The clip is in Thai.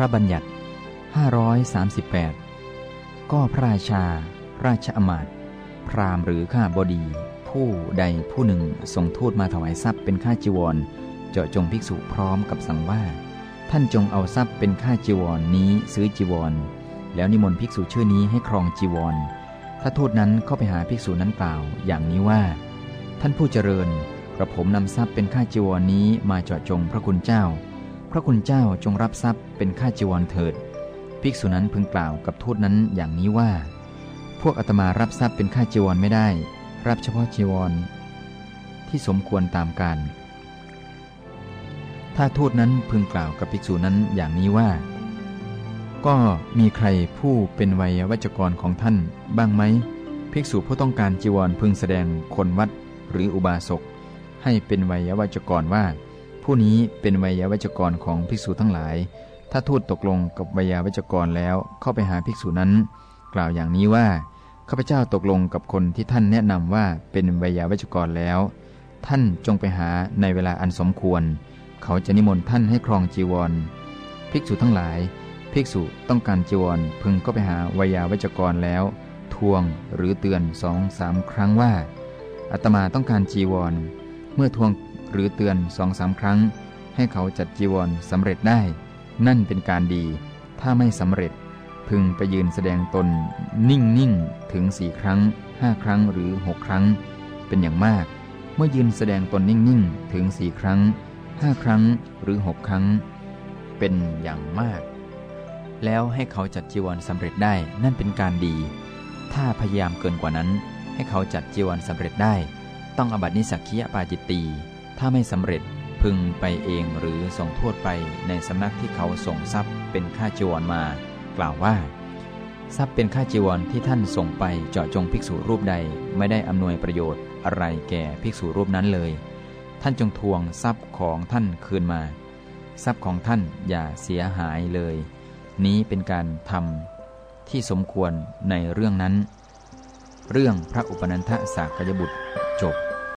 พระบัญญัติ 538 ก็พระราชา ราชอมาตย์พราหมณ์หรือข้าบดี ผู้ใดผู้หนึ่งส่งทูตมาถวายทรัพย์เป็นค่าจีวร เจาะจงภิกษุพร้อมกับสั่งว่า ท่านจงเอาทรัพย์เป็นค่าจีวรนนี้ซื้อจีวร แล้วนิมนต์ภิกษุชื่อนี้ให้ครองจีวร ถ้าทูตนั้นเข้าไปหาภิกษุนั้นกล่าว อย่างนี้ว่า ท่านผู้เจริญกระผมนำทรัพย์เป็นค่าจีวรนนี้มาเจาะจงพระคุณเจ้า พระคุณเจ้าจงรับทรัพย์เป็นค่าจีวรเถิด ภิกษุนั้นพึงกล่าวกับทูตนั้นอย่างนี้ว่า พวกอาตมารับทรัพย์เป็นค่าจีวรไม่ได้ รับเฉพาะจีวร ที่สมควรตามการ ถ้าทูตนั้นพึงกล่าวกับภิกษุนั้นอย่างนี้ว่า ก็มีใครผู้เป็นวัยวัจกรของท่านบ้างไหม ภิกษุผู้ต้องการจีวรพึงแสดงคนวัดหรืออุบาสกให้เป็นวัยวัจกรว่า ผู้นี้เป็นวัยวัจกรของภิกษุทั้งหลาย ถ้าทูตตกลงกับวัยวัจกรแล้วเข้าไปหาภิกษุนั้น กล่าวอย่างนี้ว่าข้าพเจ้าตกลงกับคนที่ท่านแนะนำว่าเป็นวัยวัจกรแล้ว ท่านจงไปหาในเวลาอันสมควร เขาจะนิมนต์ท่านให้ครองจีวร ภิกษุทั้งหลาย ภิกษุต้องการจีวรพึงก็ไปหาวยาวัจกรแล้ว ทวงหรือเตือนสองสามครั้งว่าอาตมาต้องการจีวร เมื่อทวง หรือเตือนสองสามครั้ง ให้เขาจัดจีวรสำเร็จได้ นั่นเป็นการดี ถ้าไม่สำเร็จ พึงไปยืนแสดงตน นิ่งนิ่งถึงสี่ครั้งห้าครั้งหรือหกครั้ง เป็นอย่างมาก เมื่อยืนแสดงตนนิ่งนิ่งถึงสี่ครั้งห้าครั้งหรือหกครั้ง เป็นอย่างมาก แล้วให้เขาจัดจีวรสำเร็จได้นั่นเป็นการดี ถ้าพยายามเกินกว่านั้น ให้เขาจัดจีวรสำเร็จได้ ต้องอบัตินิสักคียปาจิตตี ถ้าไม่สำเร็จพึงไปเองหรือส่งโทษไปในสำนักที่เขาส่งทรัพย์เป็นค่าจีวรมา กล่าวว่า ทรัพย์เป็นค่าจีวรที่ท่านส่งไปเจาะจงภิกษุรูปใดไม่ได้อำนวยประโยชน์อะไรแก่ภิกษุรูปนั้นเลย ท่านจงทวงทรัพย์ของท่านคืนมา ทรัพย์ของท่านอย่าเสียหายเลย นี้เป็นการทำที่สมควรในเรื่องนั้น เรื่องพระอุปนันทสากยบุตรจบ